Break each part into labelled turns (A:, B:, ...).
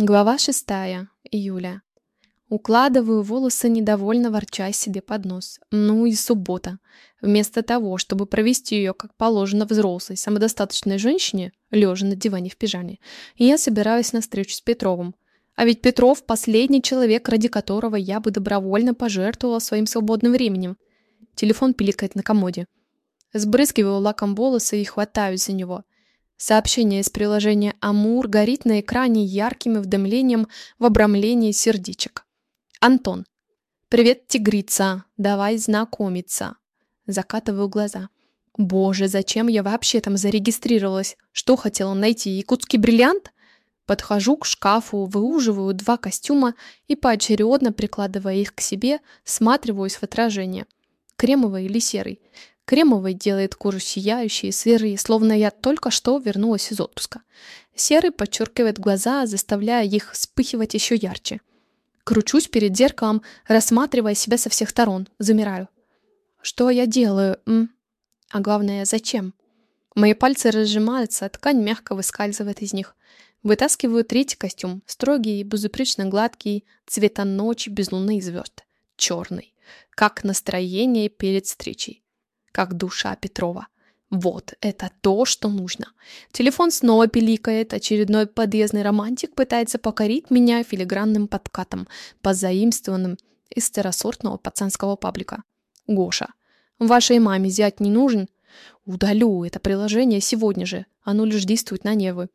A: Глава 6. Июля. Укладываю волосы, недовольно ворча себе под нос. Ну и суббота. Вместо того, чтобы провести ее, как положено взрослой, самодостаточной женщине, лежа на диване в пижаме, я собираюсь на встречу с Петровым. А ведь Петров – последний человек, ради которого я бы добровольно пожертвовала своим свободным временем. Телефон пиликает на комоде. Сбрызгиваю лаком волосы и хватаюсь за него. Сообщение из приложения «Амур» горит на экране ярким уведомлением в обрамлении сердечек. Антон. «Привет, тигрица. Давай знакомиться». Закатываю глаза. Боже, зачем я вообще там зарегистрировалась? Что хотела найти? Якутский бриллиант? Подхожу к шкафу, выуживаю два костюма и поочередно, прикладывая их к себе, сматриваюсь в отражение. Кремовый или серый. Кремовый делает кожу сияющей, сырой, словно я только что вернулась из отпуска. Серый подчеркивает глаза, заставляя их вспыхивать еще ярче. Кручусь перед зеркалом, рассматривая себя со всех сторон, замираю. Что я делаю? М? А главное, зачем? Мои пальцы разжимаются, а ткань мягко выскальзывает из них. Вытаскиваю третий костюм, строгий, безупречно гладкий, цвета ночи без луны и звезд. Черный. Как настроение перед встречей как душа Петрова. Вот, это то, что нужно. Телефон снова пиликает, очередной подъездный романтик пытается покорить меня филигранным подкатом, позаимствованным из второсортного пацанского паблика. Гоша, вашей маме зять не нужен? Удалю это приложение сегодня же, оно лишь действует на нервы.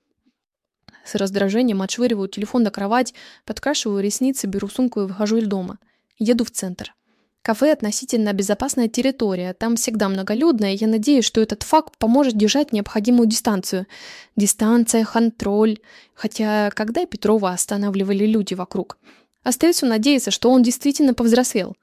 A: С раздражением отшвыриваю телефон на кровать, подкрашиваю ресницы, беру сумку и выхожу из дома. Еду в центр. Кафе относительно безопасная территория, там всегда многолюдно, и я надеюсь, что этот факт поможет держать необходимую дистанцию. Дистанция, контроль. Хотя, когда Петрова останавливали люди вокруг? Остается надеяться, что он действительно повзрослел.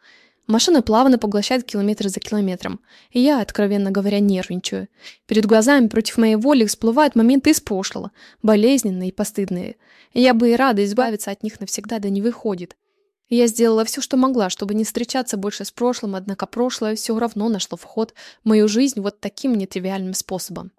A: Машина плавно поглощает километр за километром. И я, откровенно говоря, нервничаю. Перед глазами против моей воли всплывают моменты из прошлого, болезненные и постыдные. Я бы и рада избавиться от них навсегда, да не выходит. Я сделала все, что могла, чтобы не встречаться больше с прошлым, однако прошлое все равно нашло вход в мою жизнь вот таким нетривиальным способом.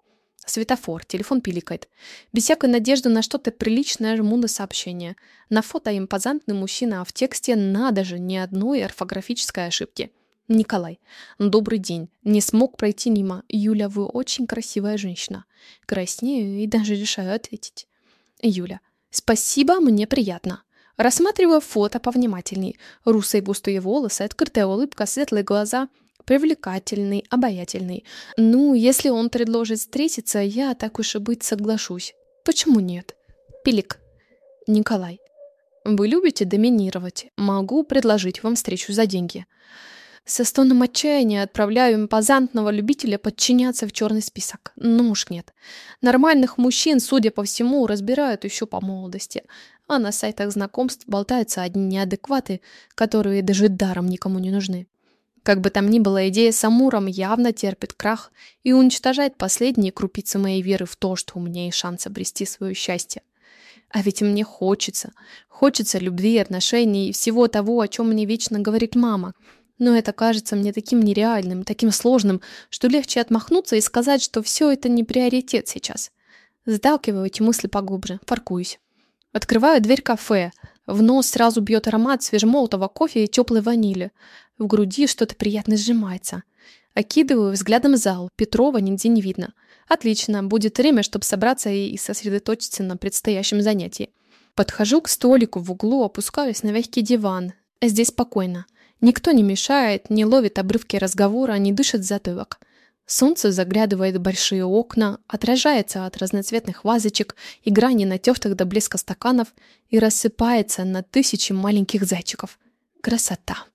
A: Светофор, телефон пиликает. Без всякой надежды на что-то приличное жму на сообщение. На фото импозантный мужчина, а в тексте надо же ни одной орфографической ошибки. Николай, добрый день. Не смог пройти мимо. Юля, вы очень красивая женщина. Краснею и даже решаю ответить. Юля, спасибо, мне приятно. Рассматривая фото повнимательней. Русые густые волосы, открытая улыбка, светлые глаза. Привлекательный, обаятельный. Ну, если он предложит встретиться, я, так уж и быть, соглашусь. Почему нет? Пилик. Николай. Вы любите доминировать. Могу предложить вам встречу за деньги. Со стоном отчаяния отправляю импозантного любителя подчиняться в черный список. Ну уж нет. Нормальных мужчин, судя по всему, разбирают еще по молодости а на сайтах знакомств болтаются одни неадекваты, которые даже даром никому не нужны. Как бы там ни было, идея с Амуром явно терпит крах и уничтожает последние крупицы моей веры в то, что у меня есть шанс обрести свое счастье. А ведь мне хочется. Хочется любви, отношений и всего того, о чем мне вечно говорит мама. Но это кажется мне таким нереальным, таким сложным, что легче отмахнуться и сказать, что все это не приоритет сейчас. Заталкиваю эти мысли поглубже, паркуюсь. Открываю дверь кафе. В нос сразу бьет аромат свежемолотого кофе и теплой ванили. В груди что-то приятно сжимается. Окидываю взглядом зал. Петрова нигде не видно. Отлично, будет время, чтобы собраться и сосредоточиться на предстоящем занятии. Подхожу к столику в углу, опускаюсь на мягкий диван. Здесь спокойно. Никто не мешает, не ловит обрывки разговора, не дышит затылок. Солнце заглядывает в большие окна, отражается от разноцветных вазочек и грани натертых до блеска стаканов и рассыпается на тысячи маленьких зайчиков. Красота!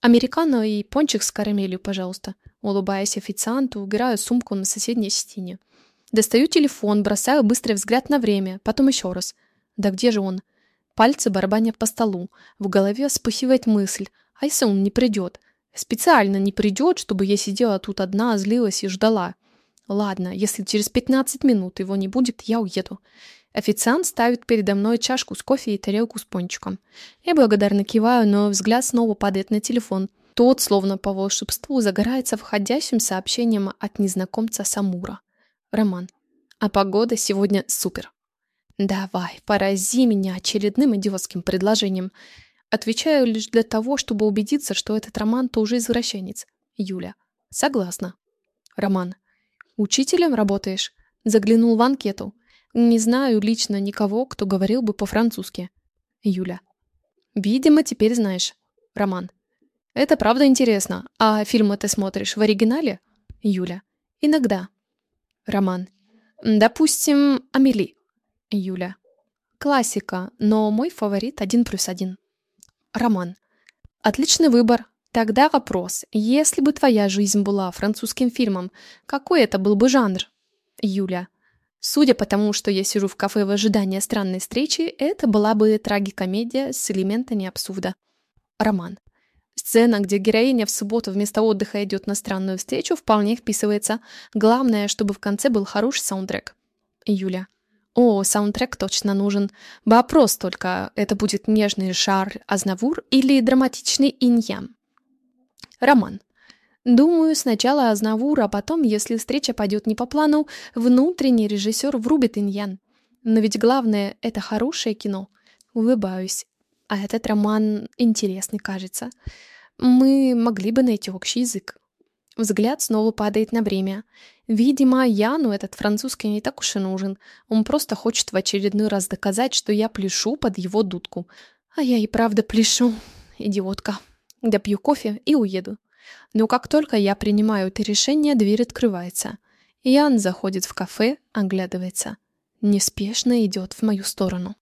A: Американо и пончик с карамелью, пожалуйста. Улыбаясь официанту, убираю сумку на соседней стене. Достаю телефон, бросаю быстрый взгляд на время, потом еще раз. Да где же он? Пальцы барабанят по столу. В голове вспыхивает мысль. А если он не придет? Специально не придет, чтобы я сидела тут одна, злилась и ждала. Ладно, если через 15 минут его не будет, я уеду. Официант ставит передо мной чашку с кофе и тарелку с пончиком. Я благодарно киваю, но взгляд снова падает на телефон. Тот, словно по волшебству, загорается входящим сообщением от незнакомца Самура. Роман. А погода сегодня супер. Давай, порази меня очередным идиотским предложением. Отвечаю лишь для того, чтобы убедиться, что этот Роман тоже извращенец. Юля. Согласна. Роман. Учителем работаешь? Заглянул в анкету. Не знаю лично никого, кто говорил бы по-французски. Юля. Видимо, теперь знаешь. Роман. Это правда интересно. А фильмы ты смотришь в оригинале? Юля. Иногда. Роман. Допустим, Амели. Юля. Классика, но мой фаворит один плюс один. Роман. Отличный выбор. Тогда вопрос. Если бы твоя жизнь была французским фильмом, какой это был бы жанр? Юля. Судя по тому, что я сижу в кафе в ожидании странной встречи, это была бы трагикомедия с элементами абсурда. Роман. Сцена, где героиня в субботу вместо отдыха идет на странную встречу, вполне вписывается. Главное, чтобы в конце был хороший саундтрек. Юля. О, саундтрек точно нужен. Вопрос только, это будет нежный шар Азнавур или драматичный иньям? Роман. Думаю, сначала Азнавур, а потом, если встреча пойдет не по плану, внутренний режиссер врубит иньян. Но ведь главное — это хорошее кино. Улыбаюсь. А этот роман интересный, кажется. Мы могли бы найти общий язык. Взгляд снова падает на время. Видимо, Яну этот французский не так уж и нужен. Он просто хочет в очередной раз доказать, что я пляшу под его дудку. А я и правда пляшу. Идиотка. Допью кофе и уеду. Но как только я принимаю это решение, дверь открывается. Ян заходит в кафе, оглядывается. Неспешно идет в мою сторону.